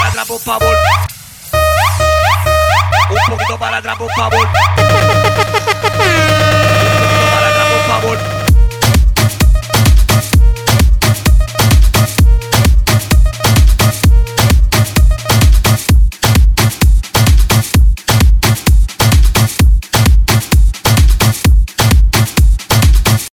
para atrás, por favor. Un poquito para atrás, por favor.